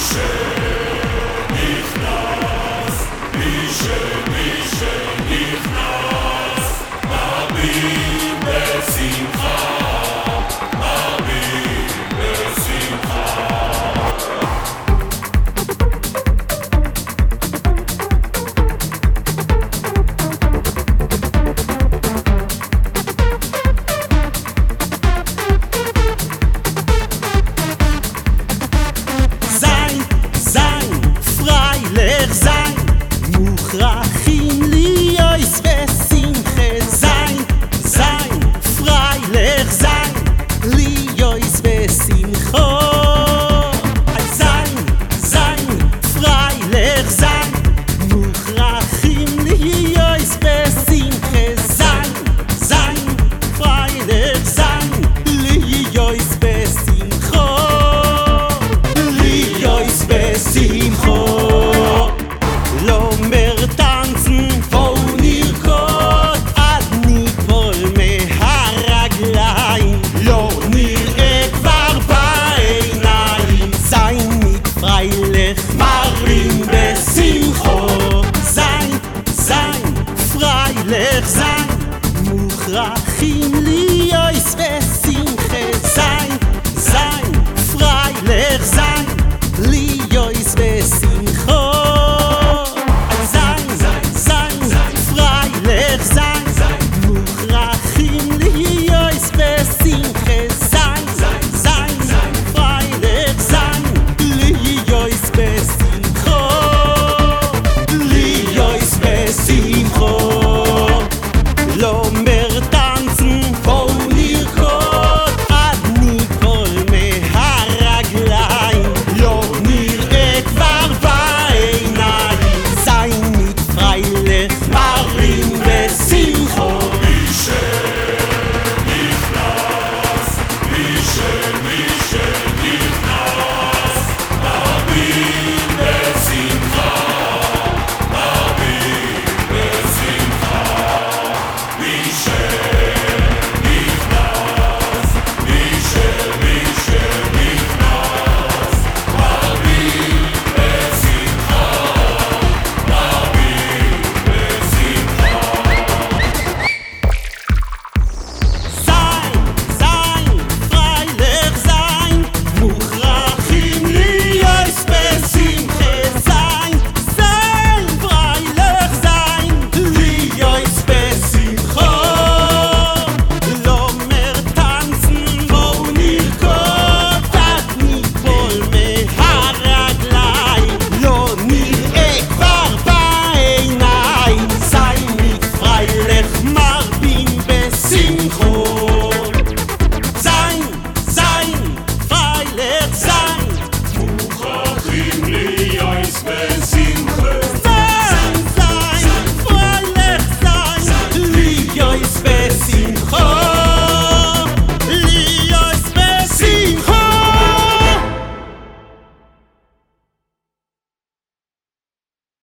Pisze ich nas, pisze blow